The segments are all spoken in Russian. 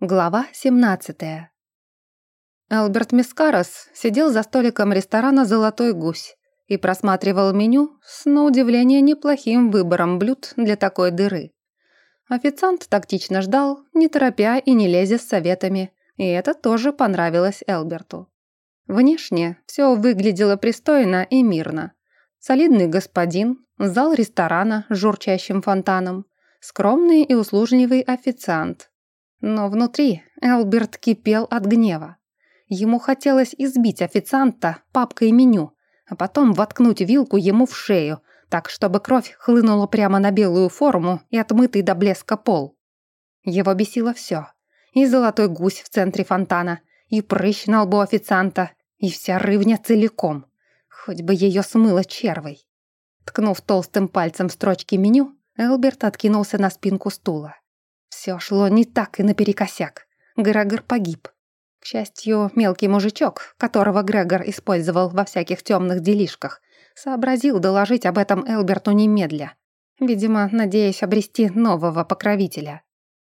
Глава 17. Элберт Мискарос сидел за столиком ресторана «Золотой гусь» и просматривал меню с, на удивление, неплохим выбором блюд для такой дыры. Официант тактично ждал, не торопя и не лезя с советами, и это тоже понравилось Элберту. Внешне все выглядело пристойно и мирно. Солидный господин, зал ресторана с журчащим фонтаном, скромный и услужливый официант, но внутри Элберт кипел от гнева. Ему хотелось избить официанта папкой меню, а потом воткнуть вилку ему в шею, так, чтобы кровь хлынула прямо на белую форму и отмытый до блеска пол. Его бесило все. И золотой гусь в центре фонтана, и прыщ на лбу официанта, и вся рывня целиком. Хоть бы ее смыло червой. Ткнув толстым пальцем строчки меню, Элберт откинулся на спинку стула. Все шло не так и наперекосяк. Грегор погиб. К счастью, мелкий мужичок, которого Грегор использовал во всяких темных делишках, сообразил доложить об этом Элберту немедля. Видимо, надеясь обрести нового покровителя.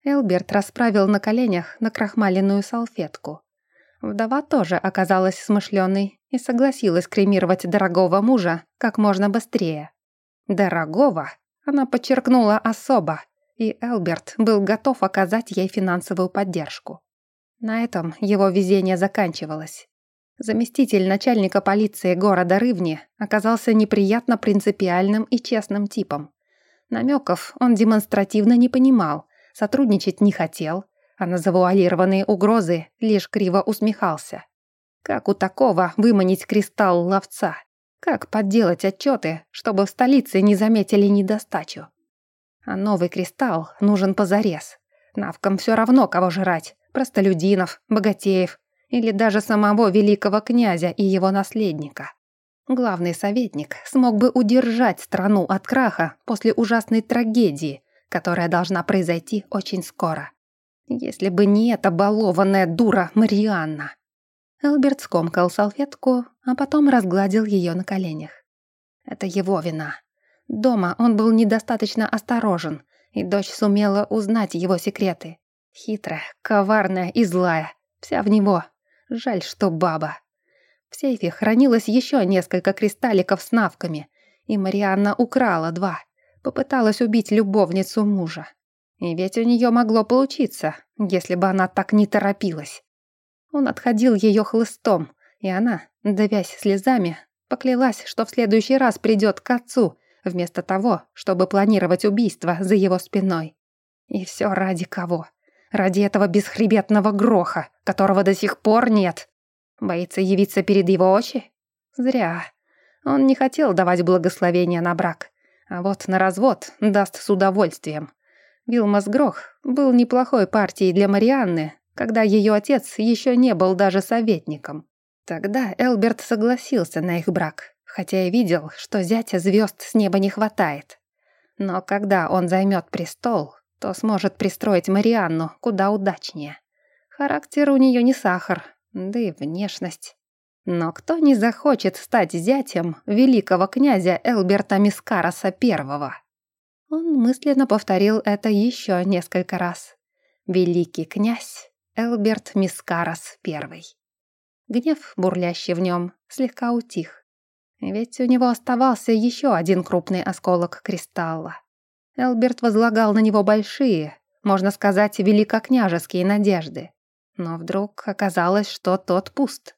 Элберт расправил на коленях накрахмаленную салфетку. Вдова тоже оказалась смышленой и согласилась кремировать дорогого мужа как можно быстрее. «Дорогого» она подчеркнула особо, и Элберт был готов оказать ей финансовую поддержку. На этом его везение заканчивалось. Заместитель начальника полиции города Рывни оказался неприятно принципиальным и честным типом. Намеков он демонстративно не понимал, сотрудничать не хотел, а на завуалированные угрозы лишь криво усмехался. Как у такого выманить кристалл ловца? Как подделать отчеты, чтобы в столице не заметили недостачу? А новый кристалл нужен позарез. Навкам все равно, кого жрать. Простолюдинов, богатеев или даже самого великого князя и его наследника. Главный советник смог бы удержать страну от краха после ужасной трагедии, которая должна произойти очень скоро. Если бы не эта балованная дура Марианна. Элберт скомкал салфетку, а потом разгладил ее на коленях. Это его вина. Дома он был недостаточно осторожен, и дочь сумела узнать его секреты. Хитрая, коварная и злая. Вся в него. Жаль, что баба. В сейфе хранилось еще несколько кристалликов с навками, и Марианна украла два. Попыталась убить любовницу мужа. И ведь у нее могло получиться, если бы она так не торопилась. Он отходил ее хлыстом, и она, давясь слезами, поклялась, что в следующий раз придет к отцу вместо того, чтобы планировать убийство за его спиной. И все ради кого? Ради этого бесхребетного гроха, которого до сих пор нет. Боится явиться перед его очи? Зря. Он не хотел давать благословения на брак, а вот на развод даст с удовольствием. Вилмас Грох был неплохой партией для Марианны, когда ее отец еще не был даже советником. Тогда Элберт согласился на их брак хотя и видел, что зятя звезд с неба не хватает. Но когда он займет престол, то сможет пристроить Марианну куда удачнее. Характер у нее не сахар, да и внешность. Но кто не захочет стать зятем великого князя Элберта Мискараса I? Он мысленно повторил это еще несколько раз. Великий князь Элберт Мискарас I. Гнев, бурлящий в нем, слегка утих. Ведь у него оставался еще один крупный осколок кристалла. Элберт возлагал на него большие, можно сказать, великокняжеские надежды. Но вдруг оказалось, что тот пуст.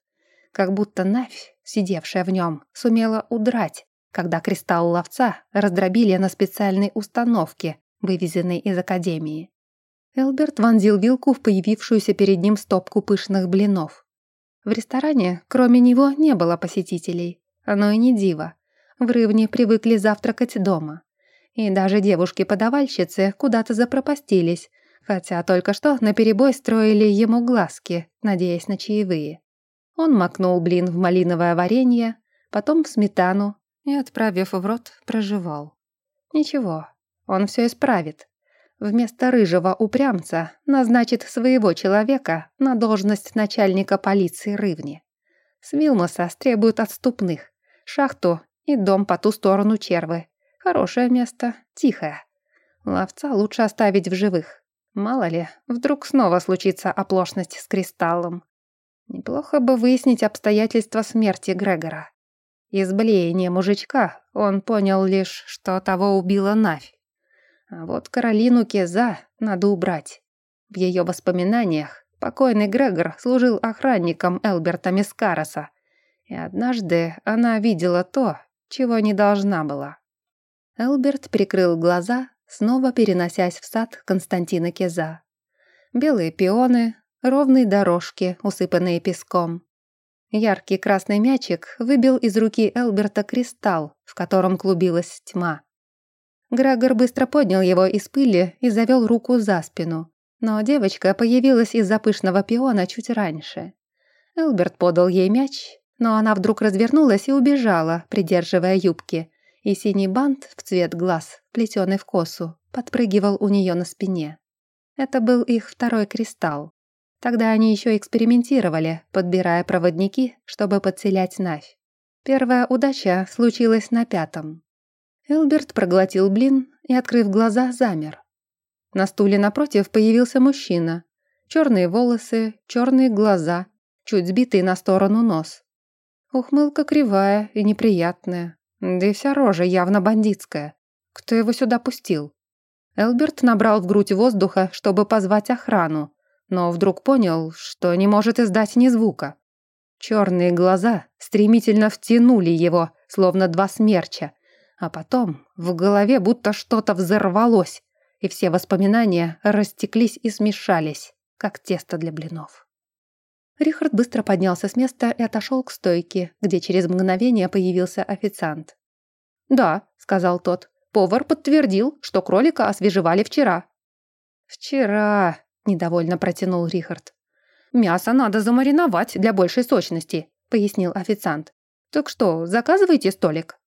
Как будто Навь, сидевшая в нем, сумела удрать, когда кристалл ловца раздробили на специальной установке, вывезенной из Академии. Элберт вонзил вилку в появившуюся перед ним стопку пышных блинов. В ресторане, кроме него, не было посетителей. Оно и не диво. В Рывне привыкли завтракать дома. И даже девушки-подавальщицы куда-то запропастились, хотя только что наперебой строили ему глазки, надеясь на чаевые. Он макнул блин в малиновое варенье, потом в сметану и, отправив в рот, проживал. Ничего, он все исправит. Вместо рыжего упрямца назначит своего человека на должность начальника полиции Рывни. С Вилмоса требуют отступных, шахту и дом по ту сторону червы. Хорошее место, тихое. Ловца лучше оставить в живых. Мало ли, вдруг снова случится оплошность с кристаллом. Неплохо бы выяснить обстоятельства смерти Грегора. Из блеяния мужичка он понял лишь, что того убила Навь. А вот Каролину Кеза надо убрать. В ее воспоминаниях покойный Грегор служил охранником Элберта Мискароса, и однажды она видела то, чего не должна была. Элберт прикрыл глаза, снова переносясь в сад Константина Кеза. Белые пионы, ровные дорожки, усыпанные песком. Яркий красный мячик выбил из руки Элберта кристалл, в котором клубилась тьма. Грегор быстро поднял его из пыли и завел руку за спину. Но девочка появилась из-за пышного пиона чуть раньше. Элберт подал ей мяч, но она вдруг развернулась и убежала, придерживая юбки, и синий бант в цвет глаз, плетеный в косу, подпрыгивал у нее на спине. Это был их второй кристалл. Тогда они еще экспериментировали, подбирая проводники, чтобы подселять Навь. Первая удача случилась на пятом. Элберт проглотил блин и, открыв глаза, замер. На стуле напротив появился мужчина. Черные волосы, черные глаза, чуть сбитый на сторону нос. Ухмылка кривая и неприятная, да и вся рожа явно бандитская. Кто его сюда пустил? Элберт набрал в грудь воздуха, чтобы позвать охрану, но вдруг понял, что не может издать ни звука. Черные глаза стремительно втянули его, словно два смерча, а потом в голове будто что-то взорвалось, и все воспоминания растеклись и смешались, как тесто для блинов. Рихард быстро поднялся с места и отошел к стойке, где через мгновение появился официант. «Да», — сказал тот, — «повар подтвердил, что кролика освежевали вчера». «Вчера», — недовольно протянул Рихард. «Мясо надо замариновать для большей сочности», — пояснил официант. «Так что, заказывайте столик».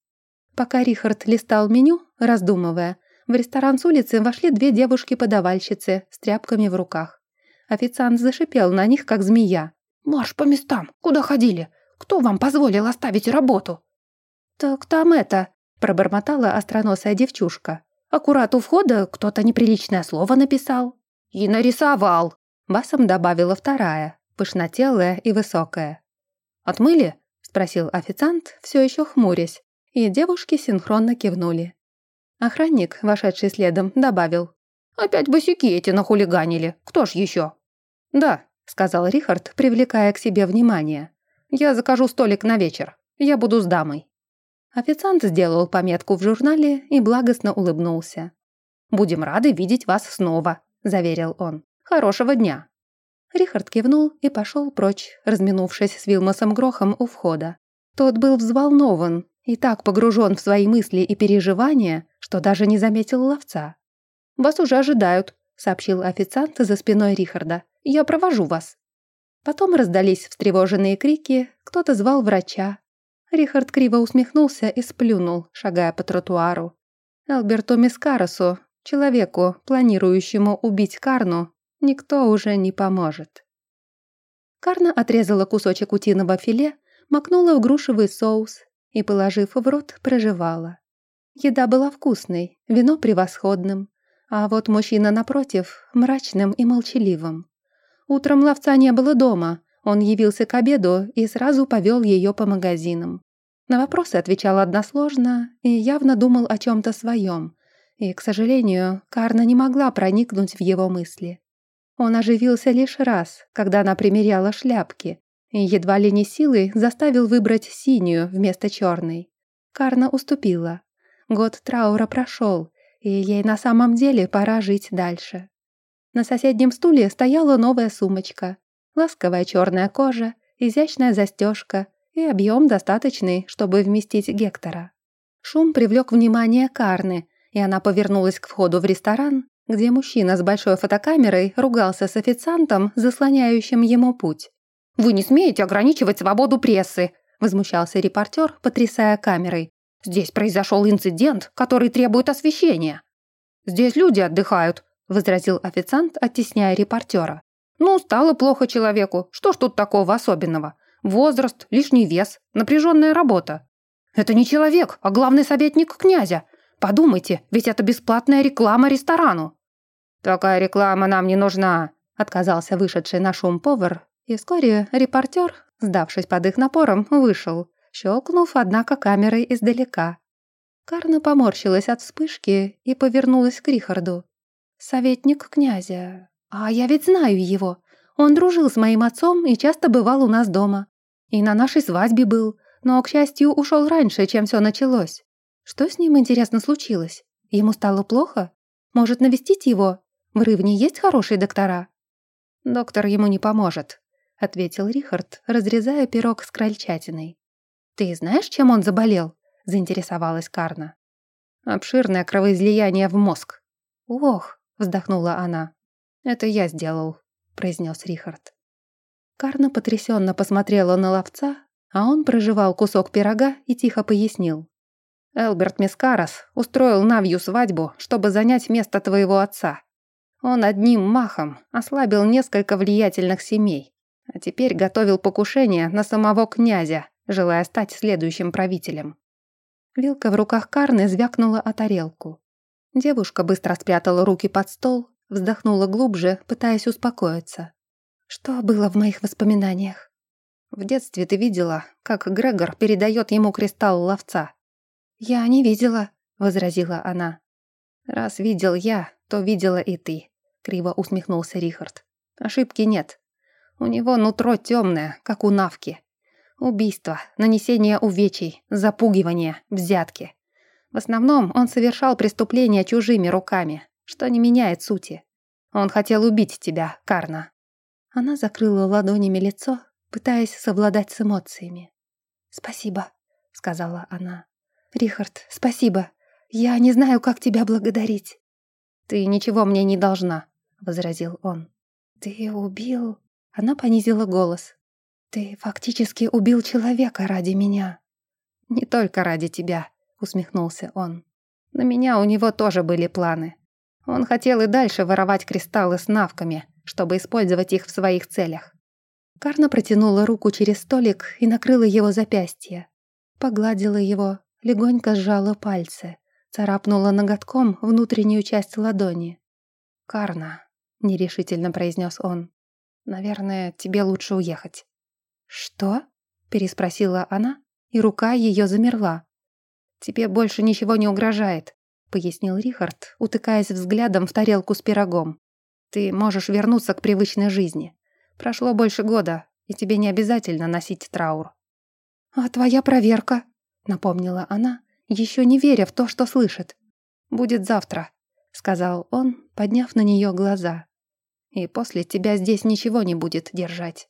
Пока Рихард листал меню, раздумывая, в ресторан с улицы вошли две девушки-подавальщицы с тряпками в руках. Официант зашипел на них, как змея. «Марш по местам! Куда ходили? Кто вам позволил оставить работу?» «Так там это...» — пробормотала остроносая девчушка. «Аккурат у входа кто-то неприличное слово написал». «И нарисовал!» — басом добавила вторая, пышнотелая и высокая. «Отмыли?» — спросил официант, все еще хмурясь, и девушки синхронно кивнули. Охранник, вошедший следом, добавил. «Опять босики эти нахулиганили. Кто ж еще?» «Да», — сказал Рихард, привлекая к себе внимание. «Я закажу столик на вечер. Я буду с дамой». Официант сделал пометку в журнале и благостно улыбнулся. «Будем рады видеть вас снова», — заверил он. «Хорошего дня». Рихард кивнул и пошел прочь, разминувшись с Вилмосом Грохом у входа. Тот был взволнован и так погружен в свои мысли и переживания, что даже не заметил ловца. «Вас уже ожидают», — сообщил официант за спиной Рихарда. «Я провожу вас». Потом раздались встревоженные крики, кто-то звал врача. Рихард криво усмехнулся и сплюнул, шагая по тротуару. Элберту Мискаросу, человеку, планирующему убить Карну, никто уже не поможет. Карна отрезала кусочек утиного филе, макнула в грушевый соус и, положив в рот, проживала. Еда была вкусной, вино превосходным, а вот мужчина напротив – мрачным и молчаливым. Утром ловца не было дома, он явился к обеду и сразу повел ее по магазинам. На вопросы отвечал односложно и явно думал о чем-то своем, и, к сожалению, Карна не могла проникнуть в его мысли. Он оживился лишь раз, когда она примеряла шляпки, и едва ли не силой заставил выбрать синюю вместо черной. Карна уступила. Год траура прошел, и ей на самом деле пора жить дальше. На соседнем стуле стояла новая сумочка. Ласковая черная кожа, изящная застежка и объем достаточный, чтобы вместить Гектора. Шум привлек внимание Карны, и она повернулась к входу в ресторан, где мужчина с большой фотокамерой ругался с официантом, заслоняющим ему путь. «Вы не смеете ограничивать свободу прессы!» – возмущался репортер, потрясая камерой. Здесь произошел инцидент, который требует освещения». «Здесь люди отдыхают», — возразил официант, оттесняя репортера. «Ну, стало плохо человеку. Что ж тут такого особенного? Возраст, лишний вес, напряженная работа». «Это не человек, а главный советник князя. Подумайте, ведь это бесплатная реклама ресторану». «Такая реклама нам не нужна», — отказался вышедший на шум повар, и вскоре репортер, сдавшись под их напором, вышел, щелкнув, однако, камерой издалека. Карна поморщилась от вспышки и повернулась к Рихарду. «Советник князя. А я ведь знаю его. Он дружил с моим отцом и часто бывал у нас дома. И на нашей свадьбе был, но, к счастью, ушел раньше, чем все началось. Что с ним, интересно, случилось? Ему стало плохо? Может, навестить его? В Рывне есть хорошие доктора?» «Доктор ему не поможет», — ответил Рихард, разрезая пирог с крольчатиной. «Ты знаешь, чем он заболел?» — заинтересовалась Карна. «Обширное кровоизлияние в мозг». «Ох», — вздохнула она. «Это я сделал», — произнес Рихард. Карна потрясенно посмотрела на ловца, а он прожевал кусок пирога и тихо пояснил. «Элберт Мискарос устроил Навью свадьбу, чтобы занять место твоего отца. Он одним махом ослабил несколько влиятельных семей, а теперь готовил покушение на самого князя, желая стать следующим правителем. Вилка в руках Карны звякнула о тарелку. Девушка быстро спрятала руки под стол, вздохнула глубже, пытаясь успокоиться. Что было в моих воспоминаниях? В детстве ты видела, как Грегор передает ему кристалл ловца. «Я не видела», — возразила она. «Раз видел я, то видела и ты. — криво усмехнулся Рихард. «Ошибки нет. У него нутро темное, как у Навки. Убийство, нанесение увечий, запугивание, взятки. В основном он совершал преступления чужими руками, что не меняет сути. Он хотел убить тебя, Карна». Она закрыла ладонями лицо, пытаясь совладать с эмоциями. «Спасибо», — сказала она. «Рихард, спасибо. Я не знаю, как тебя благодарить». «Ты ничего мне не должна», возразил он. «Ты убил...» Она понизила голос. «Ты фактически убил человека ради меня». «Не только ради тебя», — усмехнулся он. «На меня у него тоже были планы. Он хотел и дальше воровать кристаллы с навками, чтобы использовать их в своих целях». Карна протянула руку через столик и накрыла его запястье. Погладила его, легонько сжала пальцы, царапнула ноготком внутреннюю часть ладони. «Карна, нерешительно произнес он. Наверное, тебе лучше уехать. Что? переспросила она, и рука ее замерла. Тебе больше ничего не угрожает, пояснил Рихард, утыкаясь взглядом в тарелку с пирогом. Ты можешь вернуться к привычной жизни. Прошло больше года, и тебе не обязательно носить траур. А твоя проверка, напомнила она, еще не веря в то, что слышит. Будет завтра, сказал он, подняв на нее глаза. И после тебя здесь ничего не будет держать.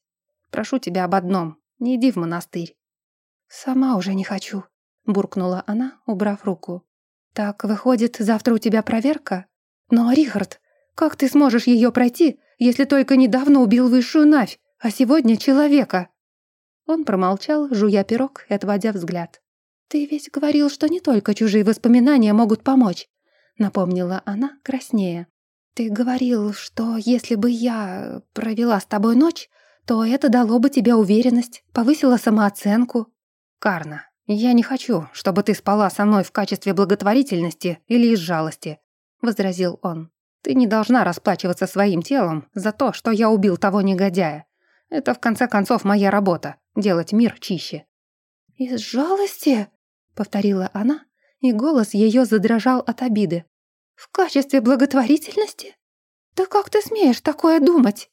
Прошу тебя об одном, не иди в монастырь». «Сама уже не хочу», — буркнула она, убрав руку. «Так, выходит, завтра у тебя проверка? Но, Рихард, как ты сможешь ее пройти, если только недавно убил высшую Навь, а сегодня человека?» Он промолчал, жуя пирог и отводя взгляд. «Ты ведь говорил, что не только чужие воспоминания могут помочь», — напомнила она краснее. «Ты говорил, что если бы я провела с тобой ночь, то это дало бы тебе уверенность, повысило самооценку». «Карна, я не хочу, чтобы ты спала со мной в качестве благотворительности или из жалости», — возразил он. «Ты не должна расплачиваться своим телом за то, что я убил того негодяя. Это, в конце концов, моя работа — делать мир чище». «Из жалости?» — повторила она, и голос ее задрожал от обиды. В качестве благотворительности? Да как ты смеешь такое думать?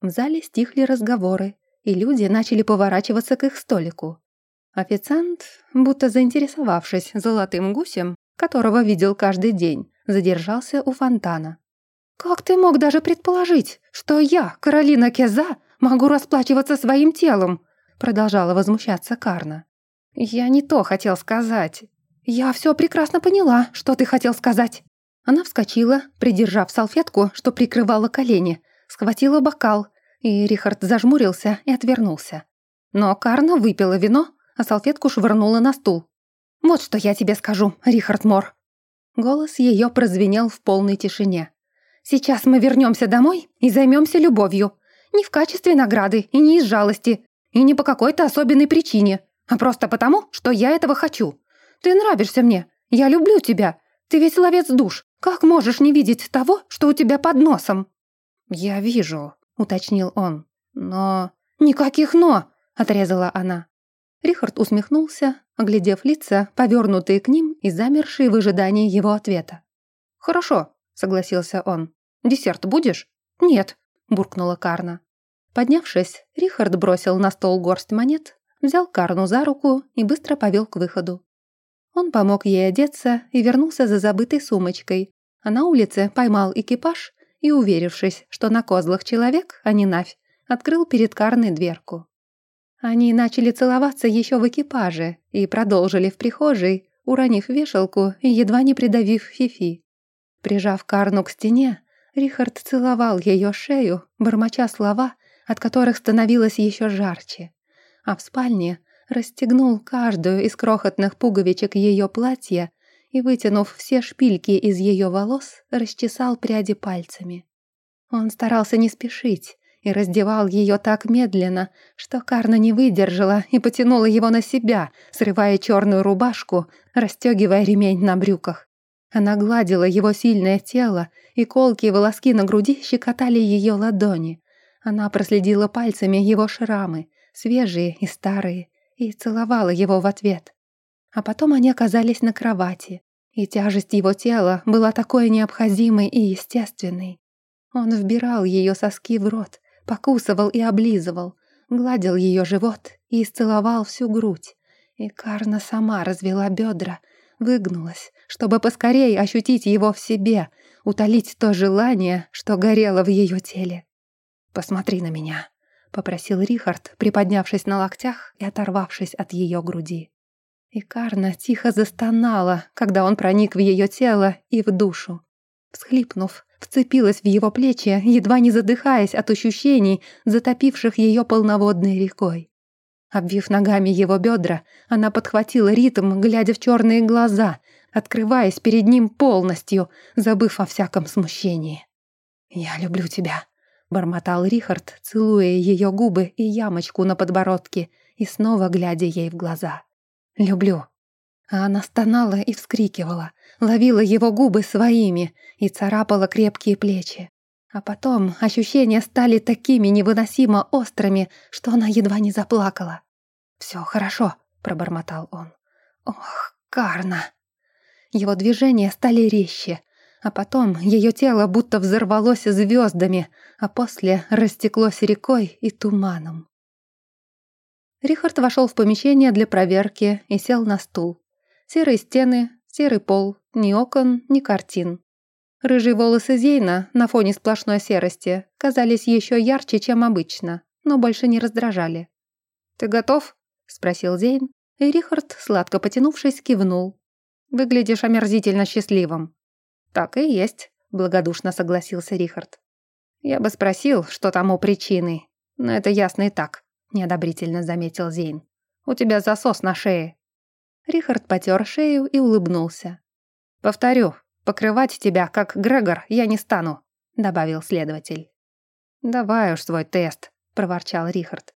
В зале стихли разговоры, и люди начали поворачиваться к их столику. Официант, будто заинтересовавшись золотым гусем, которого видел каждый день, задержался у фонтана. «Как ты мог даже предположить, что я, Каролина Кеза, могу расплачиваться своим телом?» продолжала возмущаться Карна. «Я не то хотел сказать. Я все прекрасно поняла, что ты хотел сказать. Она вскочила, придержав салфетку, что прикрывала колени, схватила бокал, и Рихард зажмурился и отвернулся. Но Карна выпила вино, а салфетку швырнула на стул. «Вот что я тебе скажу, Рихард Мор». Голос ее прозвенел в полной тишине. «Сейчас мы вернемся домой и займемся любовью. Не в качестве награды и не из жалости, и не по какой-то особенной причине, а просто потому, что я этого хочу. Ты нравишься мне, я люблю тебя, ты весь ловец душ, Как можешь не видеть того, что у тебя под носом?» «Я вижу», — уточнил он. «Но...» «Никаких «но», — отрезала она. Рихард усмехнулся, оглядев лица, повернутые к ним и замершие в ожидании его ответа. «Хорошо», — согласился он. «Десерт будешь?» «Нет», — буркнула Карна. Поднявшись, Рихард бросил на стол горсть монет, взял Карну за руку и быстро повел к выходу. Он помог ей одеться и вернулся за забытой сумочкой, а на улице поймал экипаж и, уверившись, что на козлах человек, а не навь, открыл перед Карной дверку. Они начали целоваться еще в экипаже и продолжили в прихожей, уронив вешалку и едва не придавив Фифи. Прижав Карну к стене, Рихард целовал ее шею, бормоча слова, от которых становилось еще жарче. А в спальне расстегнул каждую из крохотных пуговичек ее платья и, вытянув все шпильки из ее волос, расчесал пряди пальцами. Он старался не спешить и раздевал ее так медленно, что Карна не выдержала и потянула его на себя, срывая черную рубашку, расстегивая ремень на брюках. Она гладила его сильное тело, и колкие волоски на груди щекотали ее ладони. Она проследила пальцами его шрамы, свежие и старые, и целовала его в ответ. А потом они оказались на кровати, и тяжесть его тела была такой необходимой и естественной. Он вбирал ее соски в рот, покусывал и облизывал, гладил ее живот и исцеловал всю грудь. И Карна сама развела бедра, выгнулась, чтобы поскорее ощутить его в себе, утолить то желание, что горело в ее теле. «Посмотри на меня», попросил Рихард, приподнявшись на локтях и оторвавшись от ее груди. И Карна тихо застонала, когда он проник в ее тело и в душу. Всхлипнув, вцепилась в его плечи, едва не задыхаясь от ощущений, затопивших ее полноводной рекой. Обвив ногами его бедра, она подхватила ритм, глядя в черные глаза, открываясь перед ним полностью, забыв о всяком смущении. «Я люблю тебя», бормотал Рихард, целуя ее губы и ямочку на подбородке и снова глядя ей в глаза. «Люблю». А она стонала и вскрикивала, ловила его губы своими и царапала крепкие плечи. А потом ощущения стали такими невыносимо острыми, что она едва не заплакала. «Все хорошо», — пробормотал он. «Ох, Карна!» Его движения стали резче, а потом ее тело будто взорвалось звездами, а после растеклось рекой и туманом. Рихард вошел в помещение для проверки и сел на стул. Серые стены, серый пол, ни окон, ни картин. Рыжие волосы Зейна на фоне сплошной серости казались еще ярче, чем обычно, но больше не раздражали. «Ты готов?» — спросил Зейн, и Рихард, сладко потянувшись, кивнул. «Выглядишь омерзительно счастливым». «Так и есть», — благодушно согласился Рихард. «Я бы спросил, что тому причины, но это ясно и так», — неодобрительно заметил Зейн. «У тебя засос на шее». Рихард потер шею и улыбнулся. «Повторю, покрывать тебя, как Грегор, я не стану», — добавил следователь. «Давай уж свой тест», — проворчал Рихард.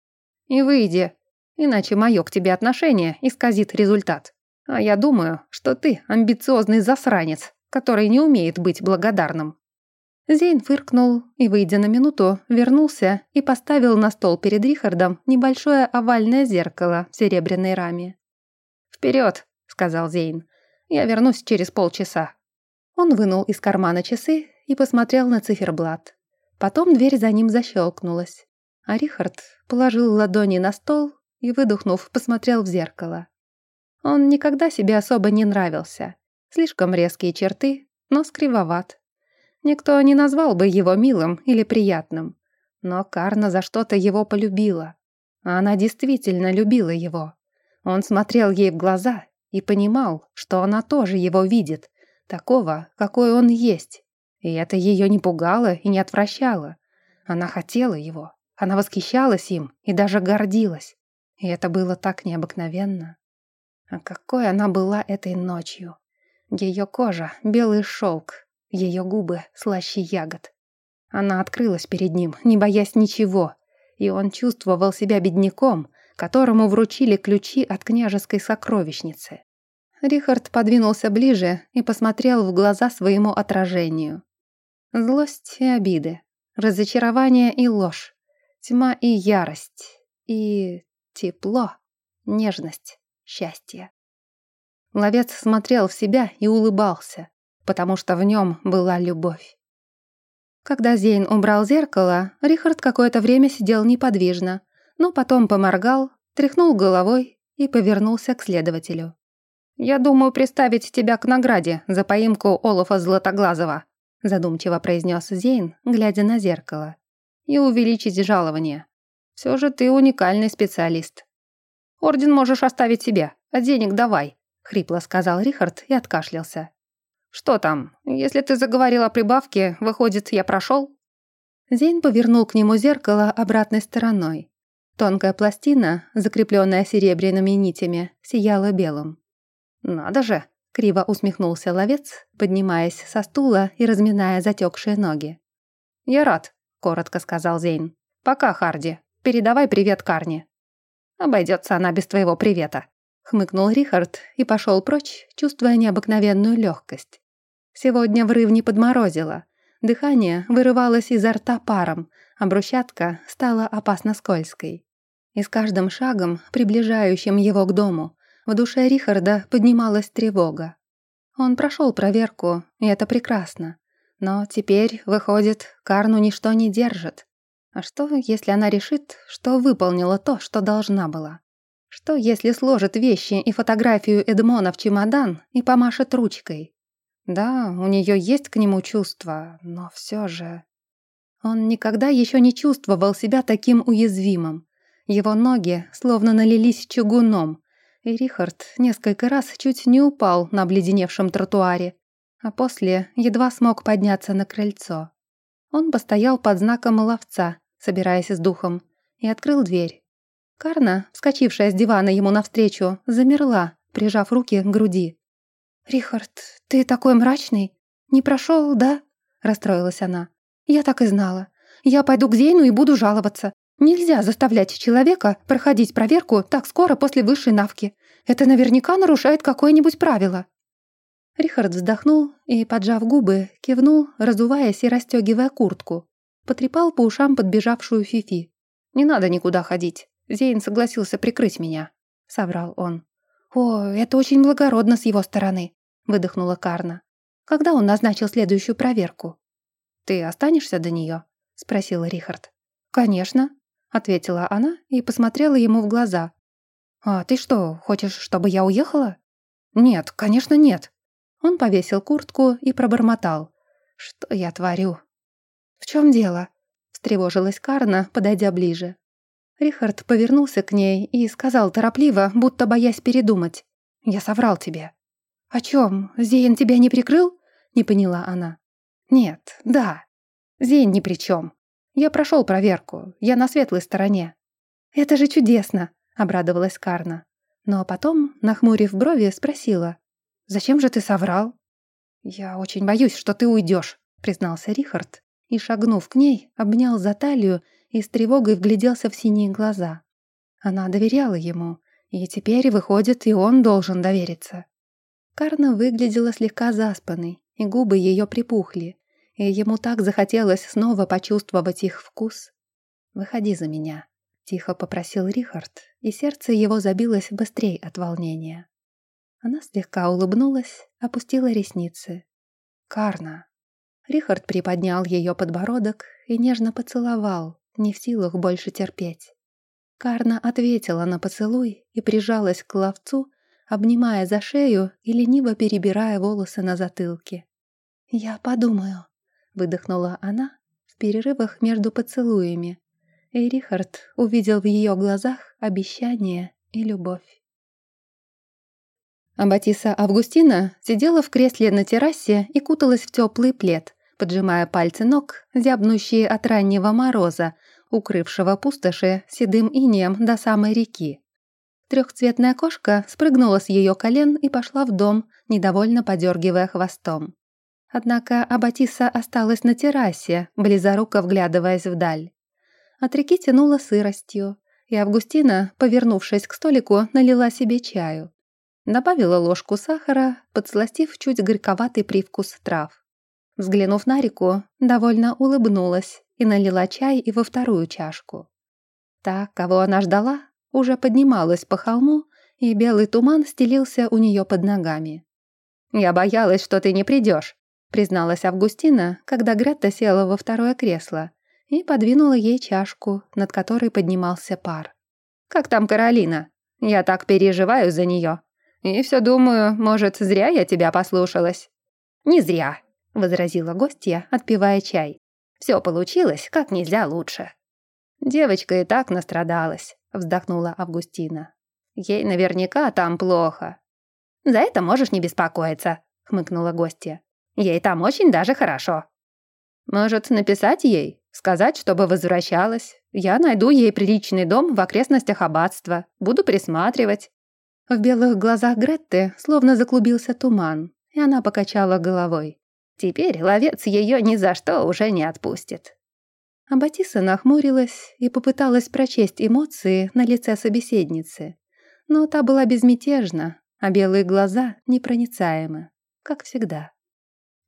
«И выйди, иначе мое к тебе отношение исказит результат. А я думаю, что ты амбициозный засранец, который не умеет быть благодарным». Зейн фыркнул и, выйдя на минуту, вернулся и поставил на стол перед Рихардом небольшое овальное зеркало в серебряной раме. «Вперед!» — сказал Зейн. «Я вернусь через полчаса». Он вынул из кармана часы и посмотрел на циферблат. Потом дверь за ним защелкнулась, а Рихард положил ладони на стол и, выдохнув, посмотрел в зеркало. Он никогда себе особо не нравился. Слишком резкие черты, но кривоват. Никто не назвал бы его милым или приятным. Но Карна за что-то его полюбила. А она действительно любила его. Он смотрел ей в глаза и понимал, что она тоже его видит, такого, какой он есть. И это ее не пугало и не отвращало. Она хотела его, она восхищалась им и даже гордилась. И это было так необыкновенно. А какой она была этой ночью. Ее кожа — белый шелк, ее губы — слаще ягод. Она открылась перед ним, не боясь ничего, и он чувствовал себя бедняком, которому вручили ключи от княжеской сокровищницы. Рихард подвинулся ближе и посмотрел в глаза своему отражению. Злость и обиды, разочарование и ложь, тьма и ярость, и тепло, нежность, счастье. Ловец смотрел в себя и улыбался, потому что в нем была любовь. Когда Зейн убрал зеркало, Рихард какое-то время сидел неподвижно, но потом поморгал, тряхнул головой и повернулся к следователю. «Я думаю приставить тебя к награде за поимку Олафа Златоглазого», задумчиво произнес Зейн, глядя на зеркало. «И увеличить жалование. Все же ты уникальный специалист. Орден можешь оставить себе, а денег давай», хрипло сказал Рихард и откашлялся. «Что там? Если ты заговорил о прибавке, выходит, я прошел?» Зейн повернул к нему зеркало обратной стороной. Тонкая пластина, закрепленная серебряными нитями, сияла белым. «Надо же!» — криво усмехнулся ловец, поднимаясь со стула и разминая затекшие ноги. «Я рад», — коротко сказал Зейн. «Пока, Харди. Передавай привет Карне». «Обойдется она без твоего привета», — хмыкнул Рихард и пошел прочь, чувствуя необыкновенную легкость. Сегодня врыв не подморозило. Дыхание вырывалось изо рта паром, а брусчатка стала опасно скользкой. И с каждым шагом, приближающим его к дому, в душе Рихарда поднималась тревога. Он прошел проверку, и это прекрасно. Но теперь, выходит, Карну ничто не держит. А что, если она решит, что выполнила то, что должна была? Что, если сложит вещи и фотографию Эдмона в чемодан и помашет ручкой? Да, у нее есть к нему чувства, но все же... Он никогда еще не чувствовал себя таким уязвимым. Его ноги словно налились чугуном, и Рихард несколько раз чуть не упал на обледеневшем тротуаре, а после едва смог подняться на крыльцо. Он постоял под знаком ловца, собираясь с духом, и открыл дверь. Карна, вскочившая с дивана ему навстречу, замерла, прижав руки к груди. «Рихард, ты такой мрачный. Не прошел, да?» — расстроилась она. «Я так и знала. Я пойду к Зейну и буду жаловаться. Нельзя заставлять человека проходить проверку так скоро после высшей навки. Это наверняка нарушает какое-нибудь правило». Рихард вздохнул и, поджав губы, кивнул, разуваясь и расстегивая куртку. Потрепал по ушам подбежавшую Фифи. «Не надо никуда ходить. Зейн согласился прикрыть меня», — соврал он. «О, это очень благородно с его стороны выдохнула Карна. «Когда он назначил следующую проверку?» «Ты останешься до нее?» — спросил Рихард. «Конечно», — ответила она и посмотрела ему в глаза. «А ты что, хочешь, чтобы я уехала?» «Нет, конечно, нет». Он повесил куртку и пробормотал. «Что я творю?» «В чем дело?» — встревожилась Карна, подойдя ближе. Рихард повернулся к ней и сказал торопливо, будто боясь передумать. «Я соврал тебе. «О чем? Зейн тебя не прикрыл?» — не поняла она. «Нет, да. Зейн ни при чем. Я прошел проверку. Я на светлой стороне». «Это же чудесно!» — обрадовалась Карна. Но потом, нахмурив брови, спросила. «Зачем же ты соврал?» «Я очень боюсь, что ты уйдешь», — признался Рихард, и, шагнув к ней, обнял за талию и с тревогой вгляделся в синие глаза. Она доверяла ему, и теперь, выходит, и он должен довериться. Карна выглядела слегка заспанной, и губы ее припухли, и ему так захотелось снова почувствовать их вкус. «Выходи за меня», — тихо попросил Рихард, и сердце его забилось быстрее от волнения. Она слегка улыбнулась, опустила ресницы. «Карна». Рихард приподнял ее подбородок и нежно поцеловал, не в силах больше терпеть. Карна ответила на поцелуй и прижалась к ловцу, обнимая за шею и лениво перебирая волосы на затылке. «Я подумаю», — выдохнула она в перерывах между поцелуями, и Рихард увидел в ее глазах обещание и любовь. Аббатиса Августина сидела в кресле на террасе и куталась в теплый плед, поджимая пальцы ног, зябнущие от раннего мороза, укрывшего пустоши седым инеем до самой реки. Трехцветная кошка спрыгнула с ее колен и пошла в дом, недовольно подергивая хвостом. Однако Абатиса осталась на террасе, близоруко вглядываясь вдаль. От реки тянуло сыростью, и Августина, повернувшись к столику, налила себе чаю. Добавила ложку сахара, подсластив чуть горьковатый привкус трав. Взглянув на реку, довольно улыбнулась и налила чай и во вторую чашку. Та, кого она ждала, уже поднималась по холму, и белый туман стелился у нее под ногами. «Я боялась, что ты не придешь», призналась Августина, когда Гретта села во второе кресло и подвинула ей чашку, над которой поднимался пар. «Как там Каролина? Я так переживаю за нее. И все думаю, может, зря я тебя послушалась». «Не зря», — возразила гостья, отпивая чай. «Все получилось как нельзя лучше». «Девочка и так настрадалась», — вздохнула Августина. «Ей наверняка там плохо». «За это можешь не беспокоиться», — хмыкнула гостья. «Ей там очень даже хорошо». «Может, написать ей? Сказать, чтобы возвращалась? Я найду ей приличный дом в окрестностях аббатства. Буду присматривать». В белых глазах Гретты словно заклубился туман, и она покачала головой. «Теперь ловец ее ни за что уже не отпустит». Аббатиса нахмурилась и попыталась прочесть эмоции на лице собеседницы. Но та была безмятежна, а белые глаза непроницаемы, как всегда.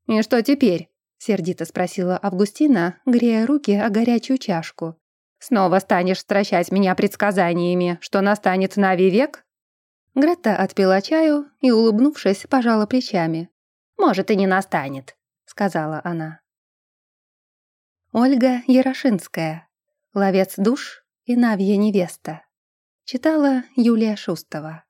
«И что теперь?» — сердито спросила Августина, грея руки о горячую чашку. «Снова станешь стращать меня предсказаниями, что настанет Нави век?» Гретта отпила чаю и, улыбнувшись, пожала плечами. «Может, и не настанет», — сказала она. Ольга Ярошинская. Ловец душ и Навья невеста. Читала Юлия Шустова.